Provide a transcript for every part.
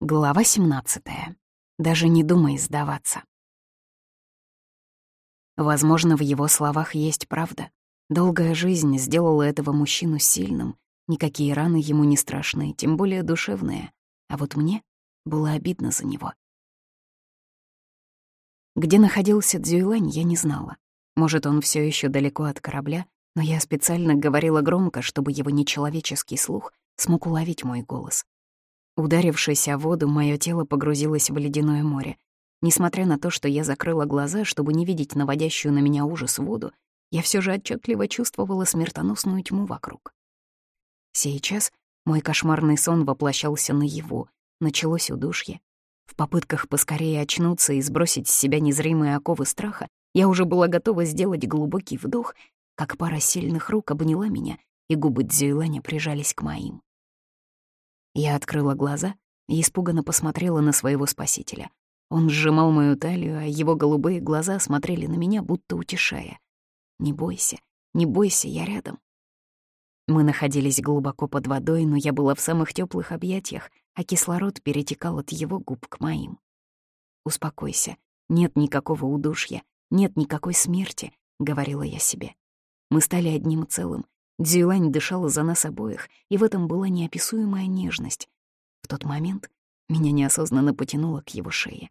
Глава 17. Даже не думай сдаваться. Возможно, в его словах есть правда. Долгая жизнь сделала этого мужчину сильным, никакие раны ему не страшны, тем более душевные. А вот мне было обидно за него. Где находился Дзюйлань, я не знала. Может, он все еще далеко от корабля, но я специально говорила громко, чтобы его нечеловеческий слух смог уловить мой голос. Ударившись о воду, мое тело погрузилось в ледяное море. Несмотря на то, что я закрыла глаза, чтобы не видеть наводящую на меня ужас воду, я все же отчетливо чувствовала смертоносную тьму вокруг. Сейчас мой кошмарный сон воплощался наяву, началось удушье. В попытках поскорее очнуться и сбросить с себя незримые оковы страха, я уже была готова сделать глубокий вдох, как пара сильных рук обняла меня, и губы Дзюйланя прижались к моим. Я открыла глаза и испуганно посмотрела на своего спасителя. Он сжимал мою талию, а его голубые глаза смотрели на меня, будто утешая. «Не бойся, не бойся, я рядом». Мы находились глубоко под водой, но я была в самых теплых объятиях, а кислород перетекал от его губ к моим. «Успокойся, нет никакого удушья, нет никакой смерти», — говорила я себе. Мы стали одним целым, Дзюань дышала за нас обоих, и в этом была неописуемая нежность. В тот момент меня неосознанно потянуло к его шее.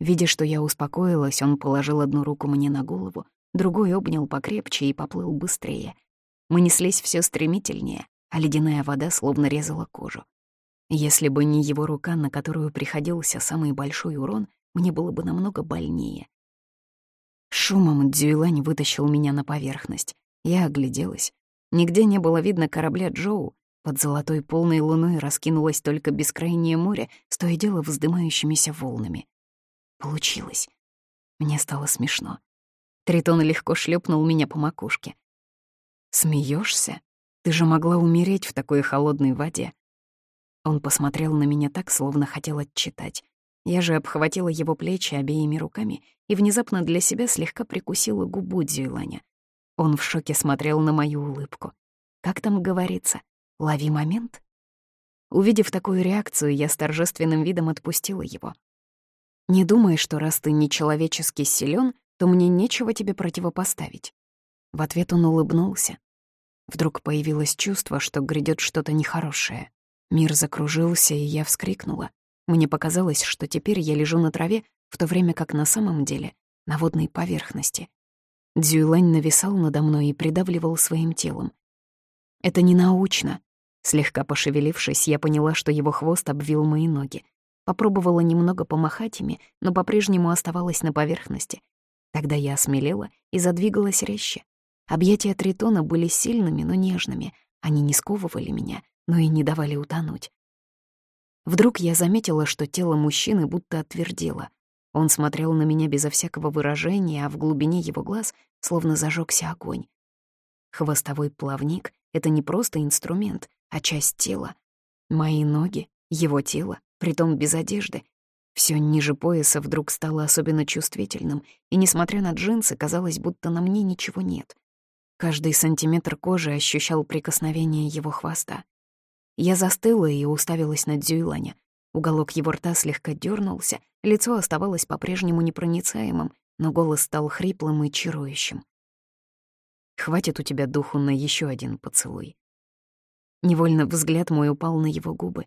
Видя, что я успокоилась, он положил одну руку мне на голову, другой обнял покрепче и поплыл быстрее. Мы неслись все стремительнее, а ледяная вода словно резала кожу. Если бы не его рука, на которую приходился самый большой урон, мне было бы намного больнее. Шумом Дзюйлань вытащил меня на поверхность. Я огляделась. Нигде не было видно корабля Джоу. Под золотой полной луной раскинулось только бескрайнее море с дело вздымающимися волнами. Получилось. Мне стало смешно. Тритон легко шлепнул меня по макушке. Смеешься? Ты же могла умереть в такой холодной воде. Он посмотрел на меня так, словно хотел отчитать. Я же обхватила его плечи обеими руками и внезапно для себя слегка прикусила губу Дзюйланя. Он в шоке смотрел на мою улыбку. Как там говорится? Лови момент? Увидев такую реакцию, я с торжественным видом отпустила его. Не думай, что раз ты нечеловечески силен, то мне нечего тебе противопоставить. В ответ он улыбнулся. Вдруг появилось чувство, что грядет что-то нехорошее. Мир закружился, и я вскрикнула. Мне показалось, что теперь я лежу на траве, в то время как на самом деле — на водной поверхности. Дзюйлань нависал надо мной и придавливал своим телом. «Это не научно». Слегка пошевелившись, я поняла, что его хвост обвил мои ноги. Попробовала немного помахать ими, но по-прежнему оставалась на поверхности. Тогда я осмелела и задвигалась резче. Объятия Тритона были сильными, но нежными. Они не сковывали меня, но и не давали утонуть. Вдруг я заметила, что тело мужчины будто отвердело. Он смотрел на меня безо всякого выражения, а в глубине его глаз словно зажегся огонь. Хвостовой плавник — это не просто инструмент, а часть тела. Мои ноги, его тело, притом без одежды. Все ниже пояса вдруг стало особенно чувствительным, и, несмотря на джинсы, казалось, будто на мне ничего нет. Каждый сантиметр кожи ощущал прикосновение его хвоста. Я застыла и уставилась на Дзюйланя. Уголок его рта слегка дернулся, лицо оставалось по-прежнему непроницаемым, но голос стал хриплым и чарующим. «Хватит у тебя духу на еще один поцелуй». Невольно взгляд мой упал на его губы.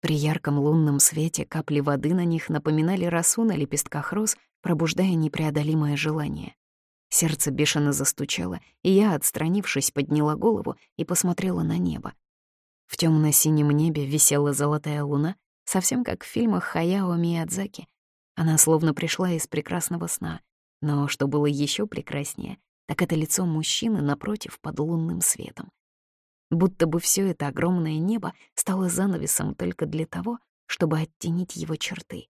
При ярком лунном свете капли воды на них напоминали росу на лепестках роз, пробуждая непреодолимое желание. Сердце бешено застучало, и я, отстранившись, подняла голову и посмотрела на небо. В темно синем небе висела золотая луна, совсем как в фильмах Хаяо Миядзаки. Она словно пришла из прекрасного сна, но что было еще прекраснее, так это лицо мужчины напротив под лунным светом. Будто бы все это огромное небо стало занавесом только для того, чтобы оттенить его черты.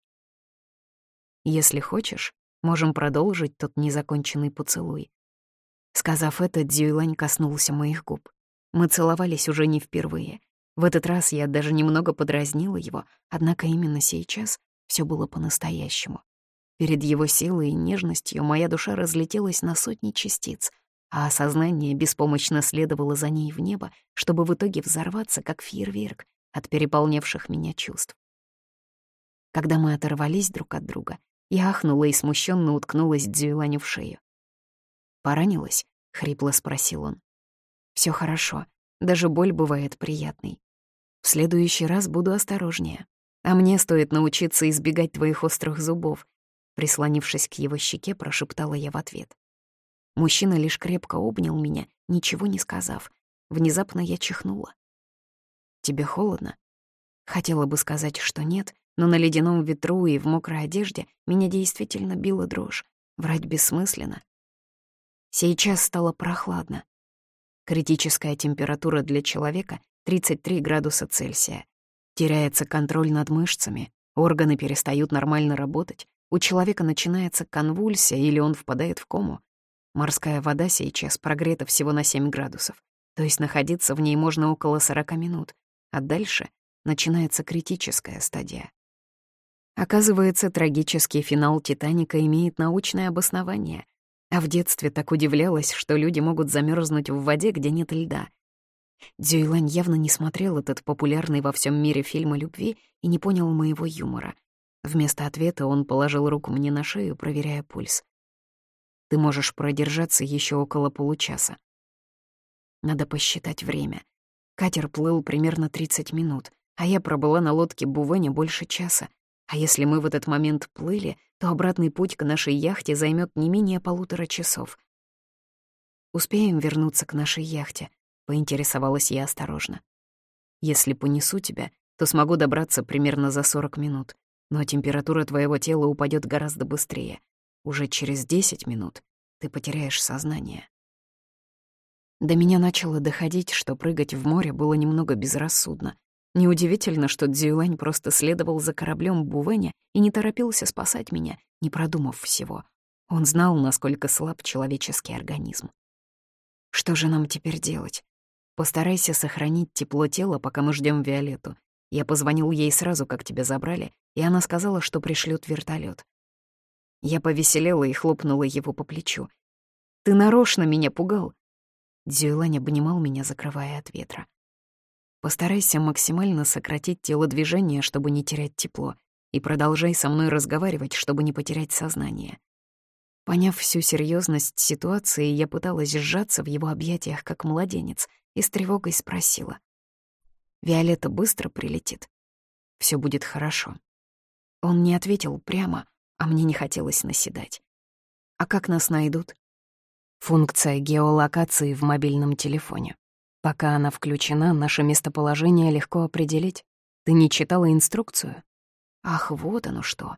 «Если хочешь, можем продолжить тот незаконченный поцелуй». Сказав это, Дзюйлань коснулся моих губ. Мы целовались уже не впервые, в этот раз я даже немного подразнила его, однако именно сейчас все было по-настоящему. Перед его силой и нежностью моя душа разлетелась на сотни частиц, а сознание беспомощно следовало за ней в небо, чтобы в итоге взорваться, как фейерверк от переполнявших меня чувств. Когда мы оторвались друг от друга, я ахнула и смущенно уткнулась Дзюйланю в шею. «Поранилась?» — хрипло спросил он. Все хорошо, даже боль бывает приятной. В следующий раз буду осторожнее. А мне стоит научиться избегать твоих острых зубов», прислонившись к его щеке, прошептала я в ответ. Мужчина лишь крепко обнял меня, ничего не сказав. Внезапно я чихнула. «Тебе холодно?» Хотела бы сказать, что нет, но на ледяном ветру и в мокрой одежде меня действительно била дрожь. Врать бессмысленно. Сейчас стало прохладно. Критическая температура для человека — 33 градуса Цельсия. Теряется контроль над мышцами, органы перестают нормально работать, у человека начинается конвульсия или он впадает в кому. Морская вода сейчас прогрета всего на 7 градусов, то есть находиться в ней можно около 40 минут, а дальше начинается критическая стадия. Оказывается, трагический финал «Титаника» имеет научное обоснование, а в детстве так удивлялась, что люди могут замерзнуть в воде, где нет льда — Дзюйлань явно не смотрел этот популярный во всем мире фильм о любви и не понял моего юмора. Вместо ответа он положил руку мне на шею, проверяя пульс. «Ты можешь продержаться еще около получаса». Надо посчитать время. Катер плыл примерно 30 минут, а я пробыла на лодке Бувене больше часа. А если мы в этот момент плыли, то обратный путь к нашей яхте займет не менее полутора часов. Успеем вернуться к нашей яхте, — поинтересовалась я осторожно. «Если понесу тебя, то смогу добраться примерно за 40 минут, но температура твоего тела упадет гораздо быстрее. Уже через 10 минут ты потеряешь сознание». До меня начало доходить, что прыгать в море было немного безрассудно. Неудивительно, что Дзюлань просто следовал за кораблем Бувеня и не торопился спасать меня, не продумав всего. Он знал, насколько слаб человеческий организм. Что же нам теперь делать? Постарайся сохранить тепло тела, пока мы ждем Виолетту. Я позвонил ей сразу, как тебя забрали, и она сказала, что пришлют вертолет. Я повеселела и хлопнула его по плечу. «Ты нарочно меня пугал!» Дзюйлань обнимал меня, закрывая от ветра. «Постарайся максимально сократить телодвижение, чтобы не терять тепло, и продолжай со мной разговаривать, чтобы не потерять сознание». Поняв всю серьезность ситуации, я пыталась сжаться в его объятиях, как младенец — и с тревогой спросила. «Виолетта быстро прилетит. Все будет хорошо». Он не ответил прямо, а мне не хотелось наседать. «А как нас найдут?» Функция геолокации в мобильном телефоне. Пока она включена, наше местоположение легко определить. Ты не читала инструкцию? Ах, вот оно что.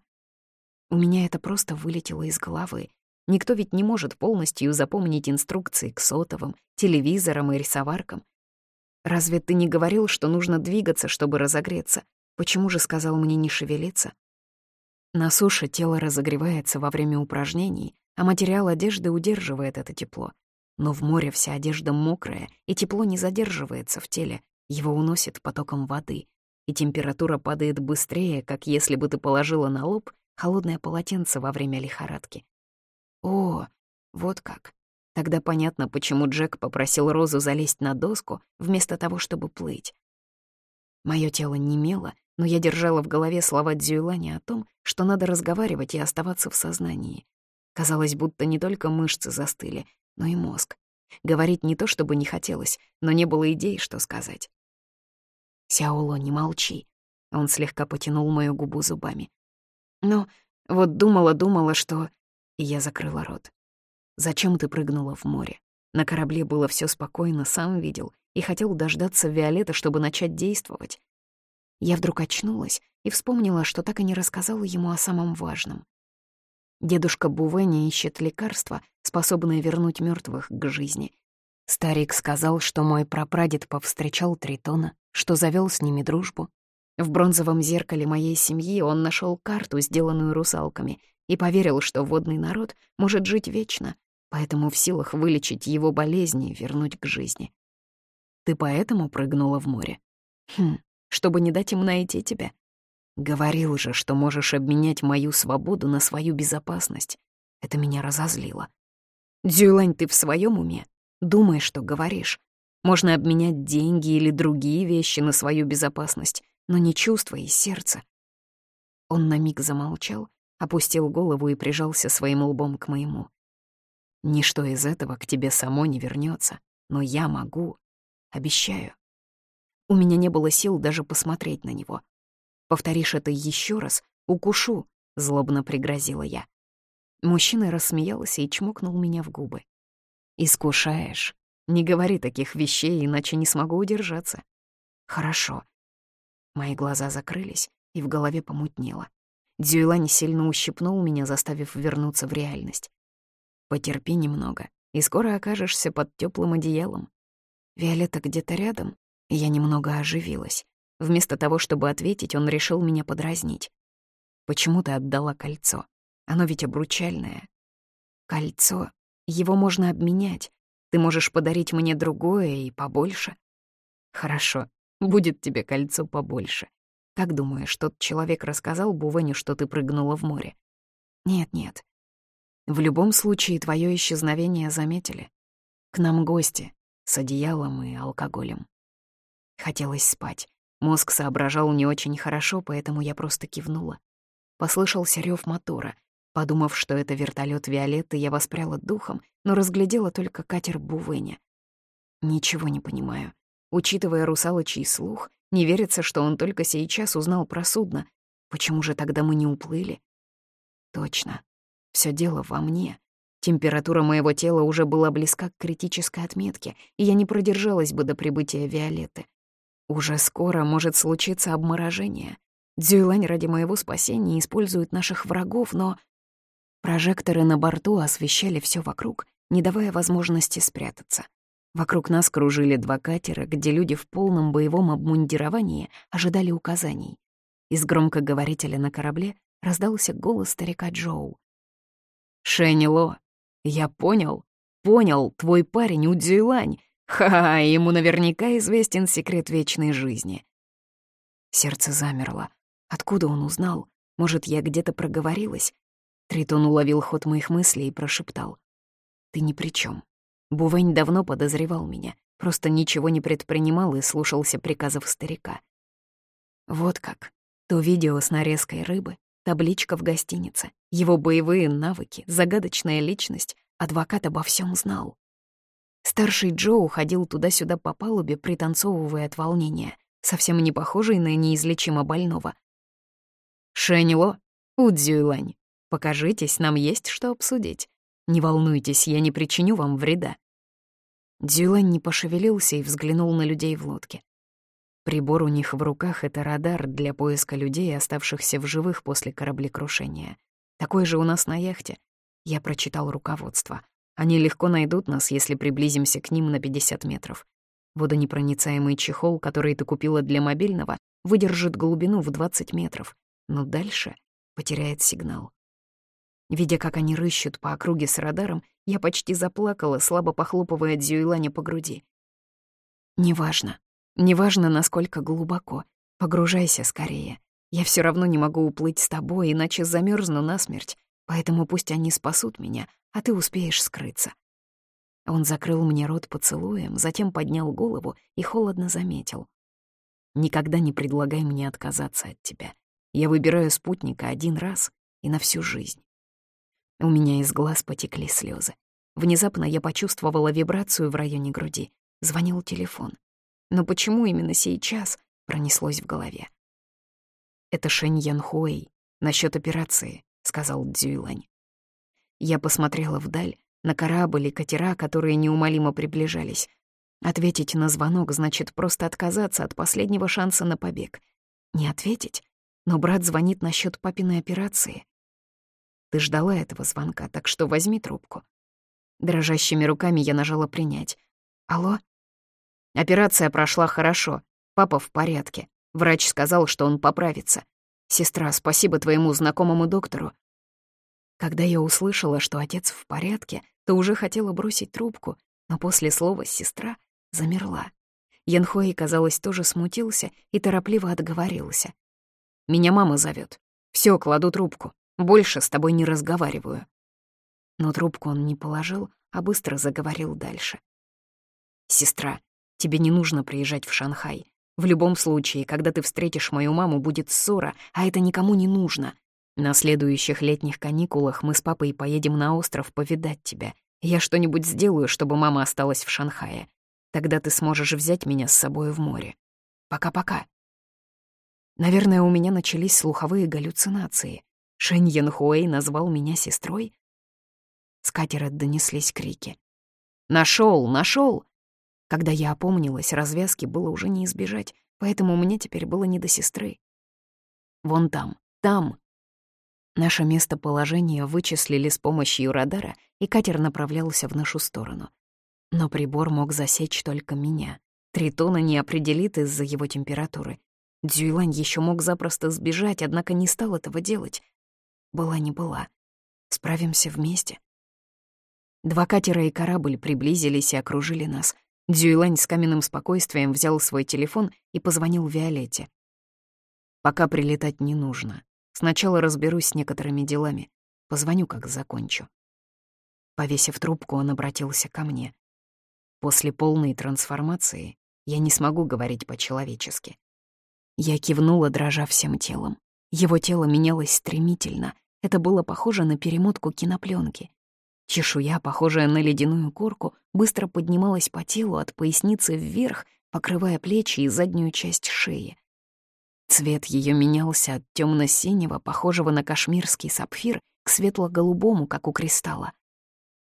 У меня это просто вылетело из головы, Никто ведь не может полностью запомнить инструкции к сотовым, телевизорам и рисоваркам. Разве ты не говорил, что нужно двигаться, чтобы разогреться? Почему же сказал мне не шевелиться? На суше тело разогревается во время упражнений, а материал одежды удерживает это тепло. Но в море вся одежда мокрая, и тепло не задерживается в теле, его уносит потоком воды, и температура падает быстрее, как если бы ты положила на лоб холодное полотенце во время лихорадки. О, вот как. Тогда понятно, почему Джек попросил Розу залезть на доску вместо того, чтобы плыть. Моё тело немело, но я держала в голове слова Дзюйлани о том, что надо разговаривать и оставаться в сознании. Казалось, будто не только мышцы застыли, но и мозг. Говорить не то, чтобы не хотелось, но не было идей, что сказать. «Сяоло, не молчи». Он слегка потянул мою губу зубами. «Но вот думала-думала, что и я закрыла рот. «Зачем ты прыгнула в море? На корабле было все спокойно, сам видел, и хотел дождаться Виолетта, чтобы начать действовать. Я вдруг очнулась и вспомнила, что так и не рассказала ему о самом важном. Дедушка Бувени ищет лекарства, способные вернуть мертвых к жизни. Старик сказал, что мой прапрадед повстречал Тритона, что завел с ними дружбу. В бронзовом зеркале моей семьи он нашел карту, сделанную русалками, и поверил, что водный народ может жить вечно, поэтому в силах вылечить его болезни и вернуть к жизни. Ты поэтому прыгнула в море? Хм, чтобы не дать им найти тебя. Говорил же, что можешь обменять мою свободу на свою безопасность. Это меня разозлило. Дзюлань, ты в своем уме? Думай, что говоришь. Можно обменять деньги или другие вещи на свою безопасность, но не чувства и сердце. Он на миг замолчал, опустил голову и прижался своим лбом к моему. Ничто из этого к тебе само не вернется, но я могу. Обещаю. У меня не было сил даже посмотреть на него. Повторишь это еще раз, укушу, злобно пригрозила я. Мужчина рассмеялся и чмокнул меня в губы. «Искушаешь. Не говори таких вещей, иначе не смогу удержаться». «Хорошо». Мои глаза закрылись, и в голове помутнело. Дзюйлань сильно ущипнул меня, заставив вернуться в реальность. «Потерпи немного, и скоро окажешься под теплым одеялом». Виолетта где-то рядом, и я немного оживилась. Вместо того, чтобы ответить, он решил меня подразнить. «Почему ты отдала кольцо? Оно ведь обручальное». «Кольцо? Его можно обменять. Ты можешь подарить мне другое и побольше». «Хорошо, будет тебе кольцо побольше. Как думаешь, тот человек рассказал Бувеню, что ты прыгнула в море?» «Нет-нет. В любом случае, твое исчезновение заметили. К нам гости с одеялом и алкоголем. Хотелось спать. Мозг соображал не очень хорошо, поэтому я просто кивнула. Послышался рев мотора. Подумав, что это вертолет Виолетты, я воспряла духом, но разглядела только катер Бувеня. Ничего не понимаю. Учитывая русалочий слух, не верится, что он только сейчас узнал про судно. Почему же тогда мы не уплыли? Точно. Все дело во мне. Температура моего тела уже была близка к критической отметке, и я не продержалась бы до прибытия Виолетты. Уже скоро может случиться обморожение. Дзюйлань ради моего спасения использует наших врагов, но... Прожекторы на борту освещали все вокруг, не давая возможности спрятаться. Вокруг нас кружили два катера, где люди в полном боевом обмундировании ожидали указаний. Из громкоговорителя на корабле раздался голос старика Джоу. «Шэнило, я понял, понял, твой парень Удзюйлань, Ха-ха, ему наверняка известен секрет вечной жизни. Сердце замерло. Откуда он узнал? Может, я где-то проговорилась? Тритон уловил ход моих мыслей и прошептал. «Ты ни при чем. Бувень давно подозревал меня, просто ничего не предпринимал и слушался приказов старика. Вот как. То видео с нарезкой рыбы, табличка в гостинице, его боевые навыки, загадочная личность. Адвокат обо всем знал. Старший Джо уходил туда-сюда по палубе, пританцовывая от волнения, совсем не похожий на неизлечимо больного. «Шэньло, Удзюйлань, покажитесь, нам есть что обсудить. Не волнуйтесь, я не причиню вам вреда». Дзюлань не пошевелился и взглянул на людей в лодке. Прибор у них в руках — это радар для поиска людей, оставшихся в живых после кораблекрушения. Такой же у нас на яхте. Я прочитал руководство. Они легко найдут нас, если приблизимся к ним на 50 метров. Водонепроницаемый чехол, который ты купила для мобильного, выдержит глубину в 20 метров, но дальше потеряет сигнал. Видя, как они рыщут по округе с радаром, я почти заплакала, слабо похлопывая Дзюйланя по груди. «Неважно. Неважно, насколько глубоко. Погружайся скорее. Я все равно не могу уплыть с тобой, иначе замерзну насмерть. Поэтому пусть они спасут меня, а ты успеешь скрыться». Он закрыл мне рот поцелуем, затем поднял голову и холодно заметил. «Никогда не предлагай мне отказаться от тебя. Я выбираю спутника один раз и на всю жизнь». У меня из глаз потекли слезы. Внезапно я почувствовала вибрацию в районе груди. Звонил телефон. Но почему именно сейчас пронеслось в голове? «Это Шэнь Ян Хуэй. Насчет операции сказал Дзюйлань. Я посмотрела вдаль, на корабль и катера, которые неумолимо приближались. Ответить на звонок значит просто отказаться от последнего шанса на побег. Не ответить? Но брат звонит насчет папиной операции. Ты ждала этого звонка, так что возьми трубку. Дрожащими руками я нажала «принять». «Алло?» Операция прошла хорошо. Папа в порядке. Врач сказал, что он поправится. «Сестра, спасибо твоему знакомому доктору». Когда я услышала, что отец в порядке, то уже хотела бросить трубку, но после слова «сестра» замерла. Янхуэй, казалось, тоже смутился и торопливо отговорился. «Меня мама зовет. Все, кладу трубку. Больше с тобой не разговариваю». Но трубку он не положил, а быстро заговорил дальше. «Сестра, тебе не нужно приезжать в Шанхай. В любом случае, когда ты встретишь мою маму, будет ссора, а это никому не нужно. На следующих летних каникулах мы с папой поедем на остров повидать тебя. Я что-нибудь сделаю, чтобы мама осталась в Шанхае. Тогда ты сможешь взять меня с собой в море. Пока-пока. Наверное, у меня начались слуховые галлюцинации. Шэнь Янхуэй назвал меня сестрой. С катера донеслись крики. Нашел, нашел! Когда я опомнилась, развязки было уже не избежать, поэтому мне теперь было не до сестры. Вон там, там. Наше местоположение вычислили с помощью радара, и катер направлялся в нашу сторону. Но прибор мог засечь только меня. Тритона не определит из-за его температуры. Дзюйлань еще мог запросто сбежать, однако не стал этого делать. Была не была. Справимся вместе. Два катера и корабль приблизились и окружили нас. Дзюйлань с каменным спокойствием взял свой телефон и позвонил Виолетте. «Пока прилетать не нужно. Сначала разберусь с некоторыми делами. Позвоню, как закончу». Повесив трубку, он обратился ко мне. «После полной трансформации я не смогу говорить по-человечески». Я кивнула, дрожа всем телом. Его тело менялось стремительно. Это было похоже на перемотку кинопленки. Чешуя, похожая на ледяную корку, быстро поднималась по телу от поясницы вверх, покрывая плечи и заднюю часть шеи. Цвет ее менялся от темно синего похожего на кашмирский сапфир, к светло-голубому, как у кристалла.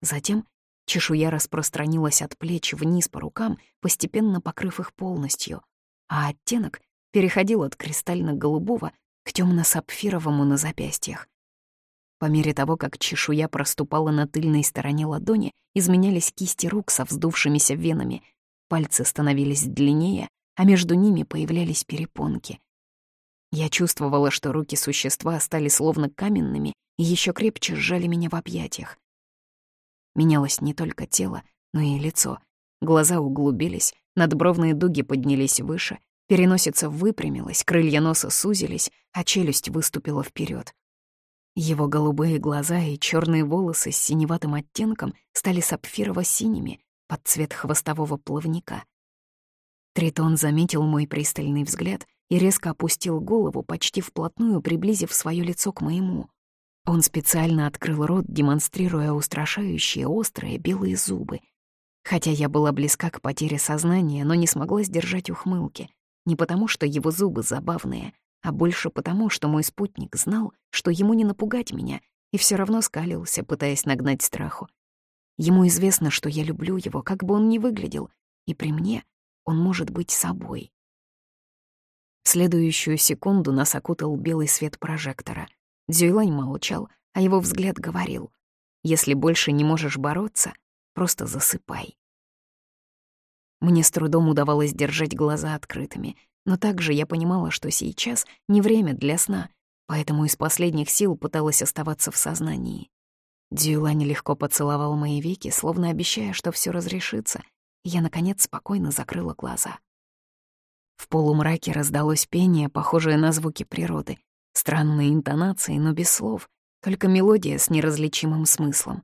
Затем чешуя распространилась от плеч вниз по рукам, постепенно покрыв их полностью, а оттенок переходил от кристально-голубого к темно сапфировому на запястьях. По мере того, как чешуя проступала на тыльной стороне ладони, изменялись кисти рук со вздувшимися венами, пальцы становились длиннее, а между ними появлялись перепонки. Я чувствовала, что руки существа стали словно каменными и еще крепче сжали меня в объятиях. Менялось не только тело, но и лицо. Глаза углубились, надбровные дуги поднялись выше, переносица выпрямилась, крылья носа сузились, а челюсть выступила вперед. Его голубые глаза и черные волосы с синеватым оттенком стали сапфирово-синими под цвет хвостового плавника. Тритон заметил мой пристальный взгляд и резко опустил голову, почти вплотную приблизив свое лицо к моему. Он специально открыл рот, демонстрируя устрашающие острые белые зубы. Хотя я была близка к потере сознания, но не смогла сдержать ухмылки. Не потому, что его зубы забавные, а больше потому, что мой спутник знал, что ему не напугать меня, и все равно скалился, пытаясь нагнать страху. Ему известно, что я люблю его, как бы он ни выглядел, и при мне он может быть собой. В следующую секунду нас окутал белый свет прожектора. Дзюйлань молчал, а его взгляд говорил, «Если больше не можешь бороться, просто засыпай». Мне с трудом удавалось держать глаза открытыми. Но также я понимала, что сейчас не время для сна, поэтому из последних сил пыталась оставаться в сознании. Дюлань легко поцеловал мои веки, словно обещая, что все разрешится, и я, наконец, спокойно закрыла глаза. В полумраке раздалось пение, похожее на звуки природы. Странные интонации, но без слов, только мелодия с неразличимым смыслом.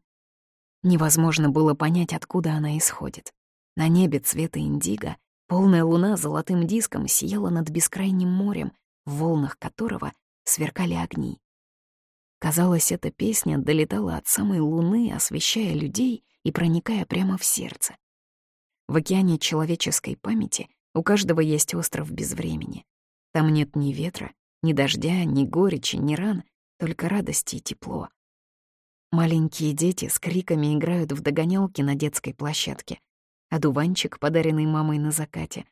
Невозможно было понять, откуда она исходит. На небе цвета индиго Полная луна золотым диском сияла над бескрайним морем, в волнах которого сверкали огни. Казалось, эта песня долетала от самой луны, освещая людей и проникая прямо в сердце. В океане человеческой памяти у каждого есть остров без времени. Там нет ни ветра, ни дождя, ни горечи, ни ран, только радости и тепло. Маленькие дети с криками играют в догонялки на детской площадке, одуванчик, подаренный мамой на закате,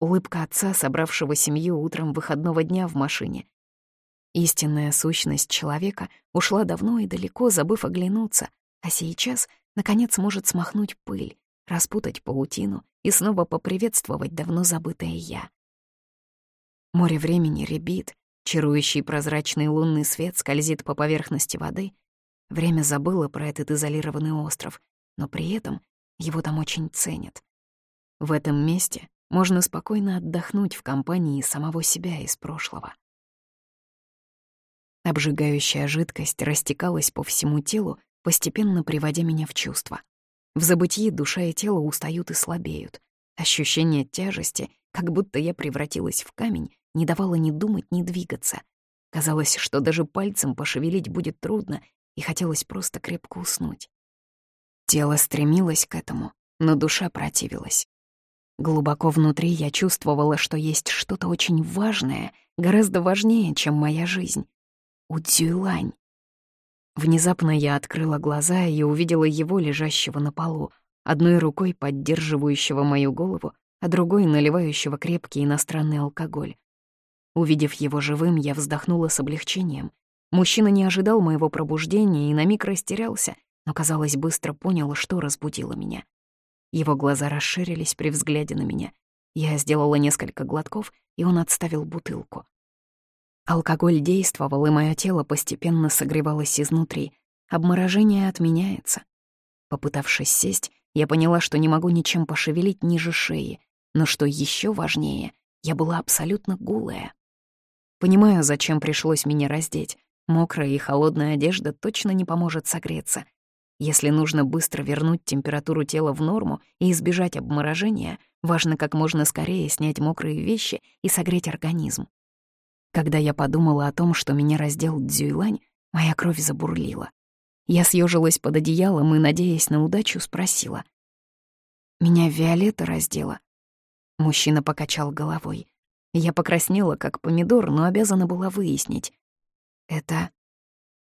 улыбка отца, собравшего семью утром выходного дня в машине. Истинная сущность человека ушла давно и далеко, забыв оглянуться, а сейчас, наконец, может смахнуть пыль, распутать паутину и снова поприветствовать давно забытое «я». Море времени ребит, чарующий прозрачный лунный свет скользит по поверхности воды. Время забыло про этот изолированный остров, но при этом его там очень ценят. В этом месте можно спокойно отдохнуть в компании самого себя из прошлого. Обжигающая жидкость растекалась по всему телу, постепенно приводя меня в чувство. В забытии душа и тело устают и слабеют. Ощущение тяжести, как будто я превратилась в камень, не давала ни думать, ни двигаться. Казалось, что даже пальцем пошевелить будет трудно, и хотелось просто крепко уснуть. Тело стремилось к этому, но душа противилась. Глубоко внутри я чувствовала, что есть что-то очень важное, гораздо важнее, чем моя жизнь. У Цюйлань. Внезапно я открыла глаза и увидела его, лежащего на полу, одной рукой поддерживающего мою голову, а другой наливающего крепкий иностранный алкоголь. Увидев его живым, я вздохнула с облегчением. Мужчина не ожидал моего пробуждения и на миг растерялся, но, казалось, быстро понял, что разбудило меня. Его глаза расширились при взгляде на меня. Я сделала несколько глотков, и он отставил бутылку. Алкоголь действовал, и мое тело постепенно согревалось изнутри. Обморожение отменяется. Попытавшись сесть, я поняла, что не могу ничем пошевелить ниже шеи, но что еще важнее, я была абсолютно голая. Понимаю, зачем пришлось меня раздеть. Мокрая и холодная одежда точно не поможет согреться. Если нужно быстро вернуть температуру тела в норму и избежать обморожения, важно как можно скорее снять мокрые вещи и согреть организм. Когда я подумала о том, что меня раздел Дзюйлань, моя кровь забурлила. Я съежилась под одеялом и, надеясь на удачу, спросила. «Меня Виолетта раздела?» Мужчина покачал головой. Я покраснела, как помидор, но обязана была выяснить. «Это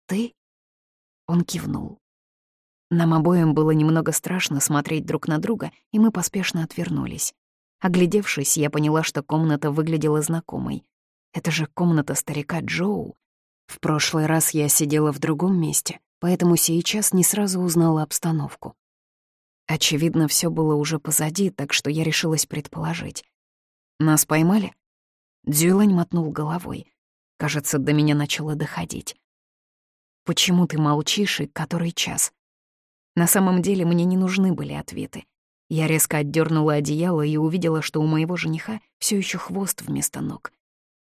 ты?» Он кивнул. Нам обоим было немного страшно смотреть друг на друга, и мы поспешно отвернулись. Оглядевшись, я поняла, что комната выглядела знакомой. Это же комната старика Джоу. В прошлый раз я сидела в другом месте, поэтому сейчас не сразу узнала обстановку. Очевидно, все было уже позади, так что я решилась предположить. «Нас поймали?» Дзюлань мотнул головой. Кажется, до меня начало доходить. «Почему ты молчишь и который час?» На самом деле мне не нужны были ответы. Я резко отдернула одеяло и увидела, что у моего жениха все еще хвост вместо ног.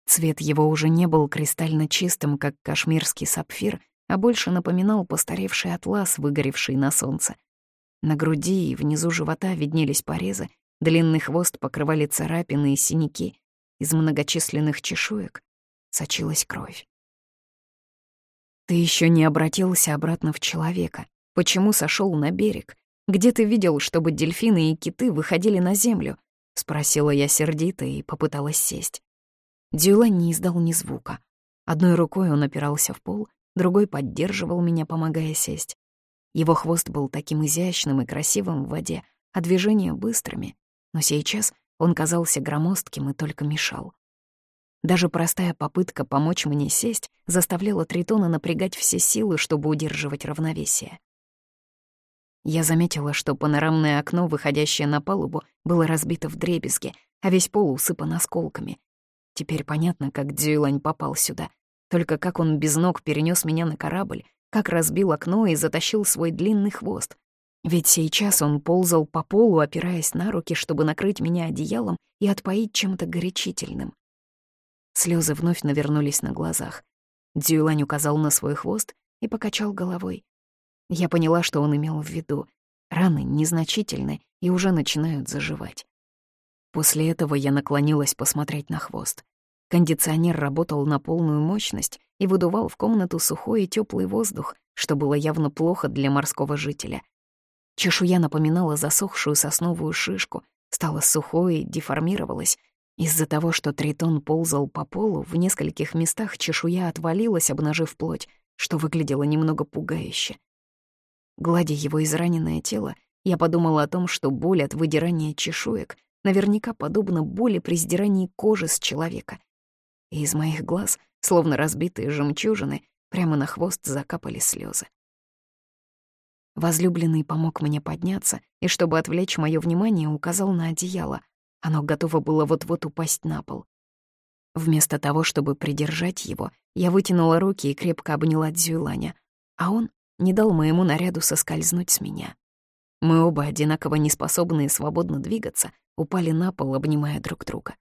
Цвет его уже не был кристально чистым, как кашмирский сапфир, а больше напоминал постаревший атлас, выгоревший на солнце. На груди и внизу живота виднелись порезы, длинный хвост покрывали царапины и синяки. Из многочисленных чешуек сочилась кровь. «Ты еще не обратился обратно в человека. Почему сошел на берег? Где ты видел, чтобы дельфины и киты выходили на землю?» — спросила я сердито и попыталась сесть. Дюла не издал ни звука. Одной рукой он опирался в пол, другой поддерживал меня, помогая сесть. Его хвост был таким изящным и красивым в воде, а движения быстрыми, но сейчас он казался громоздким и только мешал. Даже простая попытка помочь мне сесть заставляла Тритона напрягать все силы, чтобы удерживать равновесие. Я заметила, что панорамное окно, выходящее на палубу, было разбито в дребезги, а весь пол усыпан осколками. Теперь понятно, как Дзюйлань попал сюда. Только как он без ног перенес меня на корабль, как разбил окно и затащил свой длинный хвост. Ведь сейчас он ползал по полу, опираясь на руки, чтобы накрыть меня одеялом и отпоить чем-то горячительным. Слезы вновь навернулись на глазах. Дзюйлань указал на свой хвост и покачал головой. Я поняла, что он имел в виду. Раны незначительны и уже начинают заживать. После этого я наклонилась посмотреть на хвост. Кондиционер работал на полную мощность и выдувал в комнату сухой и теплый воздух, что было явно плохо для морского жителя. Чешуя напоминала засохшую сосновую шишку, стала сухой и деформировалась. Из-за того, что тритон ползал по полу, в нескольких местах чешуя отвалилась, обнажив плоть, что выглядело немного пугающе. Гладя его израненное тело, я подумала о том, что боль от выдирания чешуек наверняка подобна боли при сдирании кожи с человека и из моих глаз, словно разбитые жемчужины, прямо на хвост закапали слезы. Возлюбленный помог мне подняться и, чтобы отвлечь мое внимание, указал на одеяло. Оно готово было вот-вот упасть на пол. Вместо того, чтобы придержать его, я вытянула руки и крепко обняла Дзюйланя, а он не дал моему наряду соскользнуть с меня. Мы оба, одинаково неспособные свободно двигаться, упали на пол, обнимая друг друга.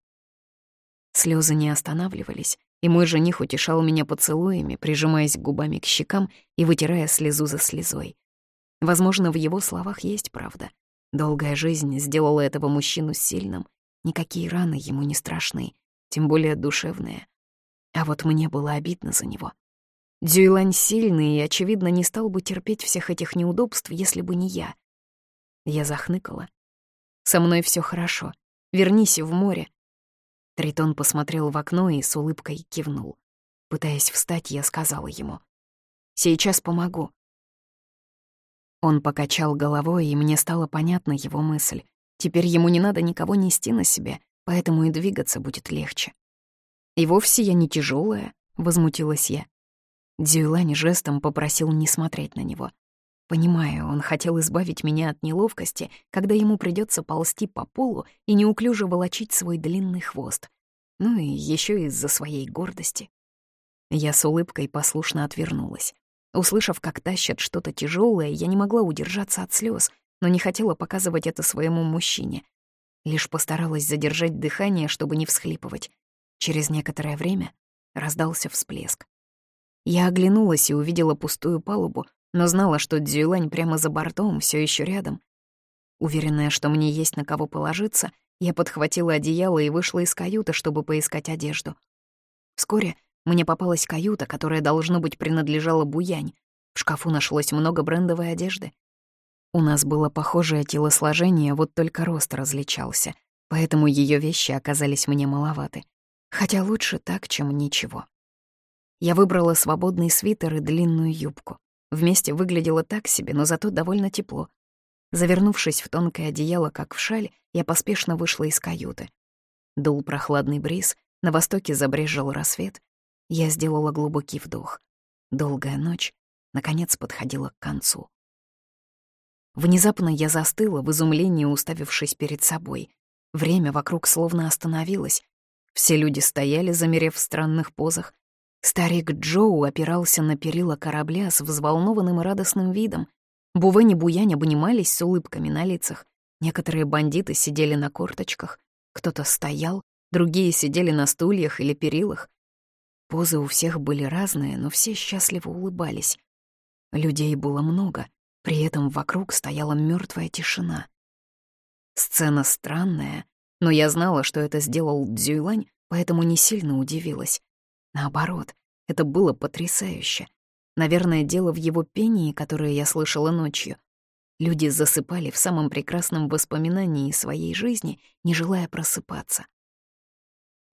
Слезы не останавливались, и мой жених утешал меня поцелуями, прижимаясь губами к щекам и вытирая слезу за слезой. Возможно, в его словах есть правда. Долгая жизнь сделала этого мужчину сильным, никакие раны ему не страшны, тем более душевные. А вот мне было обидно за него. Дзюйлань сильный и, очевидно, не стал бы терпеть всех этих неудобств, если бы не я. Я захныкала. «Со мной все хорошо. Вернись в море». Тритон посмотрел в окно и с улыбкой кивнул. Пытаясь встать, я сказала ему. «Сейчас помогу». Он покачал головой, и мне стало понятна его мысль. Теперь ему не надо никого нести на себе, поэтому и двигаться будет легче. «И вовсе я не тяжелая, возмутилась я. Дзюйлань жестом попросил не смотреть на него. Понимаю, он хотел избавить меня от неловкости, когда ему придется ползти по полу и неуклюже волочить свой длинный хвост. Ну и еще из-за своей гордости. Я с улыбкой послушно отвернулась. Услышав, как тащат что-то тяжелое, я не могла удержаться от слез, но не хотела показывать это своему мужчине. Лишь постаралась задержать дыхание, чтобы не всхлипывать. Через некоторое время раздался всплеск. Я оглянулась и увидела пустую палубу, но знала, что Дзюйлань прямо за бортом, все еще рядом. Уверенная, что мне есть на кого положиться, я подхватила одеяло и вышла из каюты, чтобы поискать одежду. Вскоре мне попалась каюта, которая, должно быть, принадлежала Буянь. В шкафу нашлось много брендовой одежды. У нас было похожее телосложение, вот только рост различался, поэтому ее вещи оказались мне маловаты. Хотя лучше так, чем ничего. Я выбрала свободный свитер и длинную юбку. Вместе выглядело так себе, но зато довольно тепло. Завернувшись в тонкое одеяло, как в шаль, я поспешно вышла из каюты. Дул прохладный бриз, на востоке забрежил рассвет. Я сделала глубокий вдох. Долгая ночь, наконец, подходила к концу. Внезапно я застыла, в изумлении уставившись перед собой. Время вокруг словно остановилось. Все люди стояли, замерев в странных позах, Старик Джоу опирался на перила корабля с взволнованным и радостным видом. Бувень и Буянь обнимались с улыбками на лицах. Некоторые бандиты сидели на корточках. Кто-то стоял, другие сидели на стульях или перилах. Позы у всех были разные, но все счастливо улыбались. Людей было много, при этом вокруг стояла мертвая тишина. Сцена странная, но я знала, что это сделал Дзюйлань, поэтому не сильно удивилась. Наоборот, это было потрясающе. Наверное, дело в его пении, которое я слышала ночью. Люди засыпали в самом прекрасном воспоминании своей жизни, не желая просыпаться.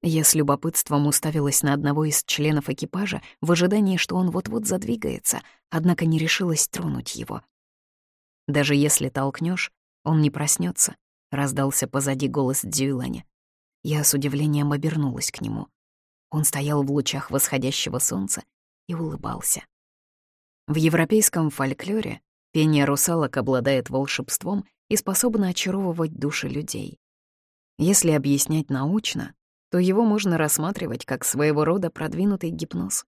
Я с любопытством уставилась на одного из членов экипажа в ожидании, что он вот-вот задвигается, однако не решилась тронуть его. «Даже если толкнешь, он не проснется, раздался позади голос Дзюйланя. Я с удивлением обернулась к нему. Он стоял в лучах восходящего солнца и улыбался. В европейском фольклоре пение русалок обладает волшебством и способно очаровывать души людей. Если объяснять научно, то его можно рассматривать как своего рода продвинутый гипноз.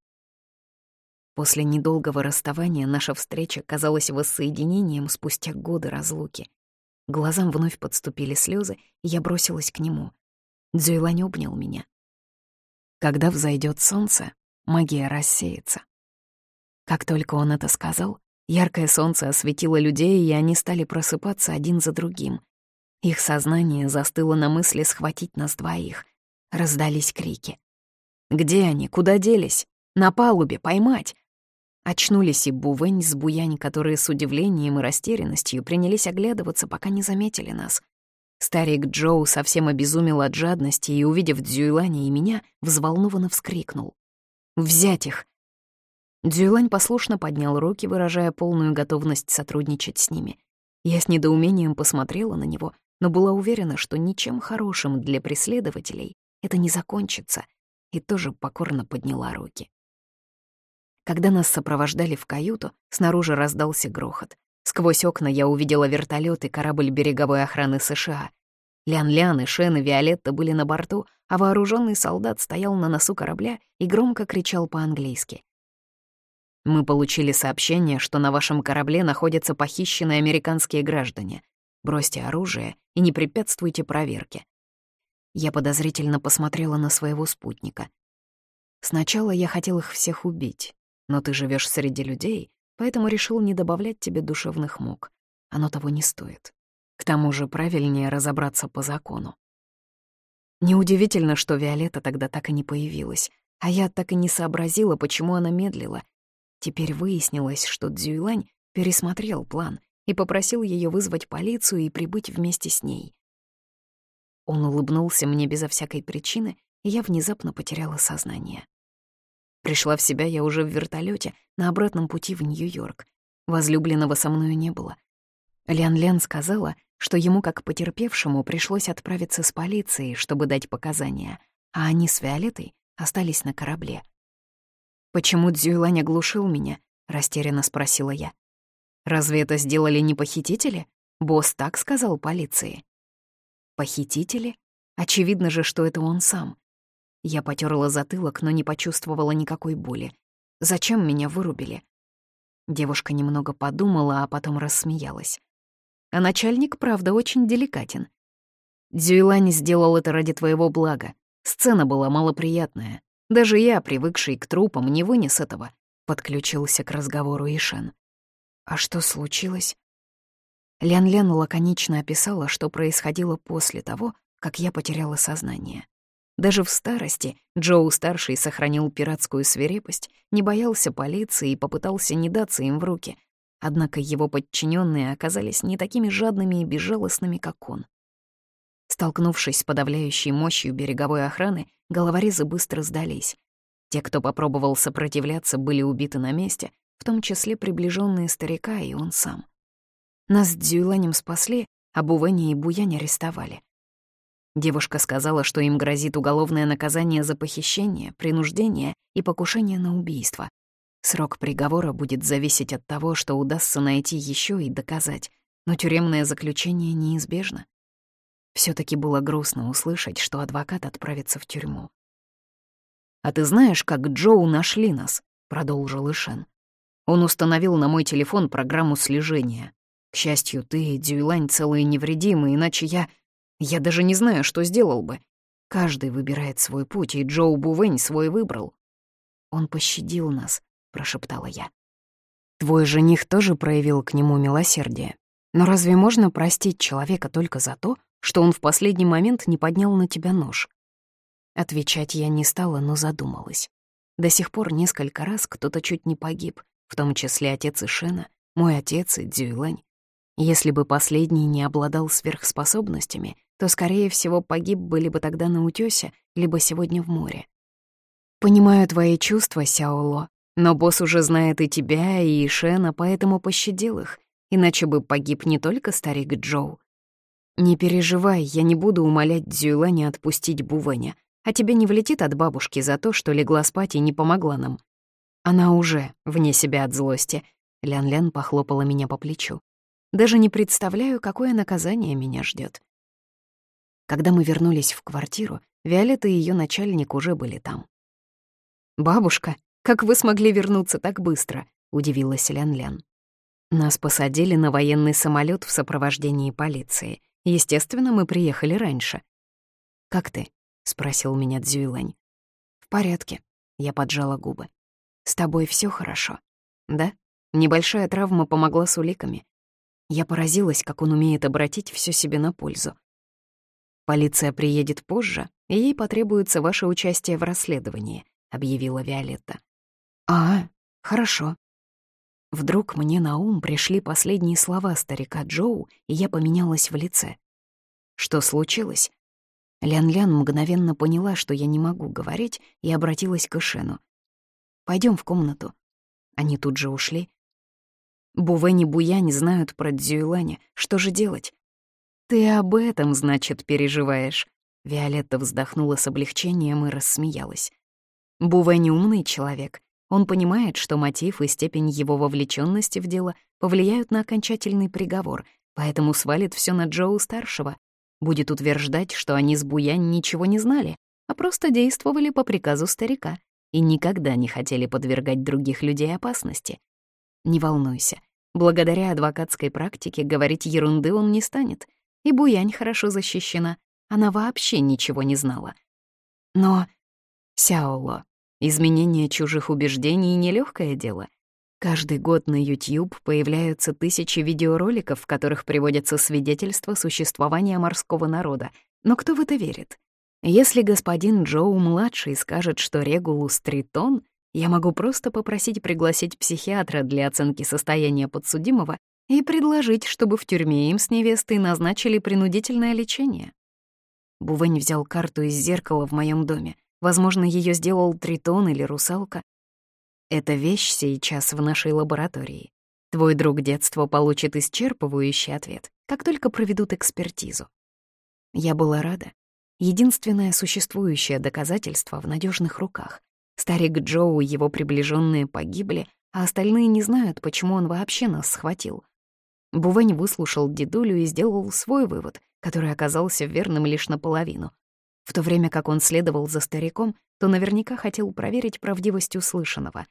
После недолгого расставания наша встреча казалась воссоединением спустя годы разлуки. Глазам вновь подступили слезы, и я бросилась к нему. Дзюйлань обнял меня. Когда взойдет солнце, магия рассеется. Как только он это сказал, яркое солнце осветило людей, и они стали просыпаться один за другим. Их сознание застыло на мысли схватить нас двоих. Раздались крики. «Где они? Куда делись? На палубе! Поймать!» Очнулись и Бувень с Буянь, которые с удивлением и растерянностью принялись оглядываться, пока не заметили нас. Старик Джоу совсем обезумел от жадности и, увидев Дзюйланя и меня, взволнованно вскрикнул. «Взять их!» Дзюйлань послушно поднял руки, выражая полную готовность сотрудничать с ними. Я с недоумением посмотрела на него, но была уверена, что ничем хорошим для преследователей это не закончится, и тоже покорно подняла руки. Когда нас сопровождали в каюту, снаружи раздался грохот. Сквозь окна я увидела вертолет и корабль береговой охраны США. Лян-Лян и Шен и Виолетта были на борту, а вооруженный солдат стоял на носу корабля и громко кричал по-английски. «Мы получили сообщение, что на вашем корабле находятся похищенные американские граждане. Бросьте оружие и не препятствуйте проверке». Я подозрительно посмотрела на своего спутника. «Сначала я хотел их всех убить, но ты живешь среди людей, поэтому решил не добавлять тебе душевных мук. Оно того не стоит. К тому же правильнее разобраться по закону. Неудивительно, что Виолетта тогда так и не появилась, а я так и не сообразила, почему она медлила. Теперь выяснилось, что Дзюйлань пересмотрел план и попросил ее вызвать полицию и прибыть вместе с ней. Он улыбнулся мне безо всякой причины, и я внезапно потеряла сознание. Пришла в себя я уже в вертолете на обратном пути в Нью-Йорк. Возлюбленного со мною не было. Лян-Лян сказала, что ему, как потерпевшему, пришлось отправиться с полицией, чтобы дать показания, а они с Виолеттой остались на корабле. «Почему Дзюйлань оглушил меня?» — растерянно спросила я. «Разве это сделали не похитители? Босс так сказал полиции». Похитители? Очевидно же, что это он сам. Я потерла затылок, но не почувствовала никакой боли. Зачем меня вырубили? Девушка немного подумала, а потом рассмеялась. А начальник, правда, очень деликатен. Дзюйлань сделал это ради твоего блага. Сцена была малоприятная. Даже я, привыкший к трупам, не вынес этого. Подключился к разговору Ишен. А что случилось? Лян-Лян лаконично описала, что происходило после того, как я потеряла сознание. Даже в старости Джоу-старший сохранил пиратскую свирепость, не боялся полиции и попытался не даться им в руки. Однако его подчиненные оказались не такими жадными и безжалостными, как он. Столкнувшись с подавляющей мощью береговой охраны, головорезы быстро сдались. Те, кто попробовал сопротивляться, были убиты на месте, в том числе приближенные старика и он сам. Нас с Дзюйланем спасли, а Бувэни и Буянь арестовали. Девушка сказала, что им грозит уголовное наказание за похищение, принуждение и покушение на убийство. Срок приговора будет зависеть от того, что удастся найти еще и доказать, но тюремное заключение неизбежно. все таки было грустно услышать, что адвокат отправится в тюрьму. «А ты знаешь, как Джоу нашли нас?» — продолжил Ишен. «Он установил на мой телефон программу слежения. К счастью, ты, Дюйлань, целые невредимы, иначе я... Я даже не знаю, что сделал бы. Каждый выбирает свой путь, и Джоу Бувэнь свой выбрал. «Он пощадил нас», — прошептала я. «Твой жених тоже проявил к нему милосердие. Но разве можно простить человека только за то, что он в последний момент не поднял на тебя нож?» Отвечать я не стала, но задумалась. До сих пор несколько раз кто-то чуть не погиб, в том числе отец Ишена, мой отец и Дзюйлань. Если бы последний не обладал сверхспособностями, то, скорее всего, погиб бы либо тогда на утёсе, либо сегодня в море. Понимаю твои чувства, Сяоло, но босс уже знает и тебя, и Шена, поэтому пощадил их, иначе бы погиб не только старик Джоу. Не переживай, я не буду умолять Дзюйла не отпустить Бувэня, а тебе не влетит от бабушки за то, что легла спать и не помогла нам. Она уже вне себя от злости. Лян-Лян похлопала меня по плечу. Даже не представляю, какое наказание меня ждет. Когда мы вернулись в квартиру, Виолетта и ее начальник уже были там. «Бабушка, как вы смогли вернуться так быстро?» — удивилась Лян-Лян. Нас посадили на военный самолет в сопровождении полиции. Естественно, мы приехали раньше. «Как ты?» — спросил меня Цзюйлань. «В порядке», — я поджала губы. «С тобой все хорошо?» «Да?» Небольшая травма помогла с уликами. Я поразилась, как он умеет обратить все себе на пользу. «Полиция приедет позже, и ей потребуется ваше участие в расследовании», — объявила Виолетта. «А, хорошо». Вдруг мне на ум пришли последние слова старика Джоу, и я поменялась в лице. Что случилось? Лян-Лян мгновенно поняла, что я не могу говорить, и обратилась к Эшену. Пойдем в комнату». Они тут же ушли, Бувени Буянь знают про Дзюйланя. Что же делать? «Ты об этом, значит, переживаешь?» Виолетта вздохнула с облегчением и рассмеялась. Бувени умный человек. Он понимает, что мотив и степень его вовлеченности в дело повлияют на окончательный приговор, поэтому свалит все на Джоу-старшего. Будет утверждать, что они с Буянь ничего не знали, а просто действовали по приказу старика и никогда не хотели подвергать других людей опасности. Не волнуйся, Благодаря адвокатской практике говорить ерунды он не станет. И Буянь хорошо защищена. Она вообще ничего не знала. Но, Сяоло, изменение чужих убеждений — нелегкое дело. Каждый год на YouTube появляются тысячи видеороликов, в которых приводятся свидетельства существования морского народа. Но кто в это верит? Если господин Джоу-младший скажет, что Регулус — тритон, я могу просто попросить пригласить психиатра для оценки состояния подсудимого и предложить, чтобы в тюрьме им с невестой назначили принудительное лечение. Бувень взял карту из зеркала в моем доме. Возможно, ее сделал тритон или русалка. Эта вещь сейчас в нашей лаборатории. Твой друг детства получит исчерпывающий ответ, как только проведут экспертизу. Я была рада. Единственное существующее доказательство в надежных руках. Старик Джоу и его приближенные погибли, а остальные не знают, почему он вообще нас схватил. Бувень выслушал дедулю и сделал свой вывод, который оказался верным лишь наполовину. В то время как он следовал за стариком, то наверняка хотел проверить правдивость услышанного.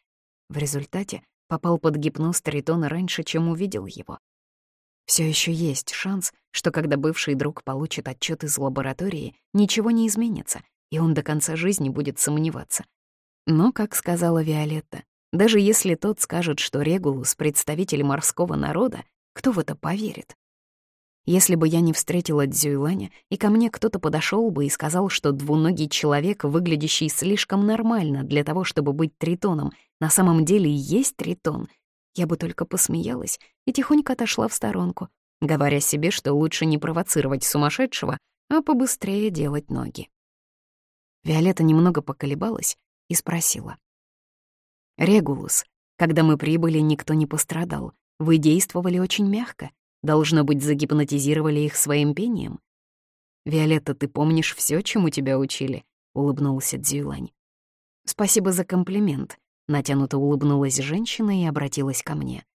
В результате попал под гипноз Тритона раньше, чем увидел его. Все еще есть шанс, что когда бывший друг получит отчет из лаборатории, ничего не изменится, и он до конца жизни будет сомневаться. Но, как сказала Виолетта, даже если тот скажет, что Регулус — представитель морского народа, кто в это поверит? Если бы я не встретила Дзюйланя, и ко мне кто-то подошел бы и сказал, что двуногий человек, выглядящий слишком нормально для того, чтобы быть тритоном, на самом деле есть тритон, я бы только посмеялась и тихонько отошла в сторонку, говоря себе, что лучше не провоцировать сумасшедшего, а побыстрее делать ноги. Виолетта немного поколебалась и спросила. «Регулус, когда мы прибыли, никто не пострадал. Вы действовали очень мягко. Должно быть, загипнотизировали их своим пением? «Виолетта, ты помнишь все, чему тебя учили?» — улыбнулся Дзюлань. «Спасибо за комплимент», — натянуто улыбнулась женщина и обратилась ко мне.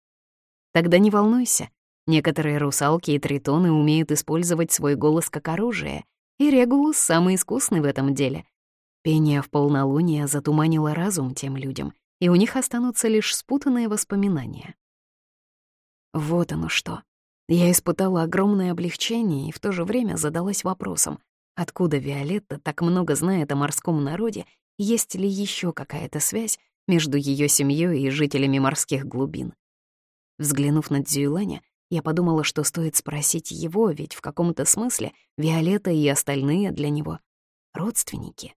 «Тогда не волнуйся. Некоторые русалки и тритоны умеют использовать свой голос как оружие, и Регулус самый искусный в этом деле. Пение в полнолуние затуманило разум тем людям, и у них останутся лишь спутанные воспоминания. Вот оно что. Я испытала огромное облегчение и в то же время задалась вопросом, откуда Виолетта так много знает о морском народе, есть ли еще какая-то связь между ее семьей и жителями морских глубин. Взглянув на Дзюйланя, я подумала, что стоит спросить его, ведь в каком-то смысле Виолетта и остальные для него — родственники.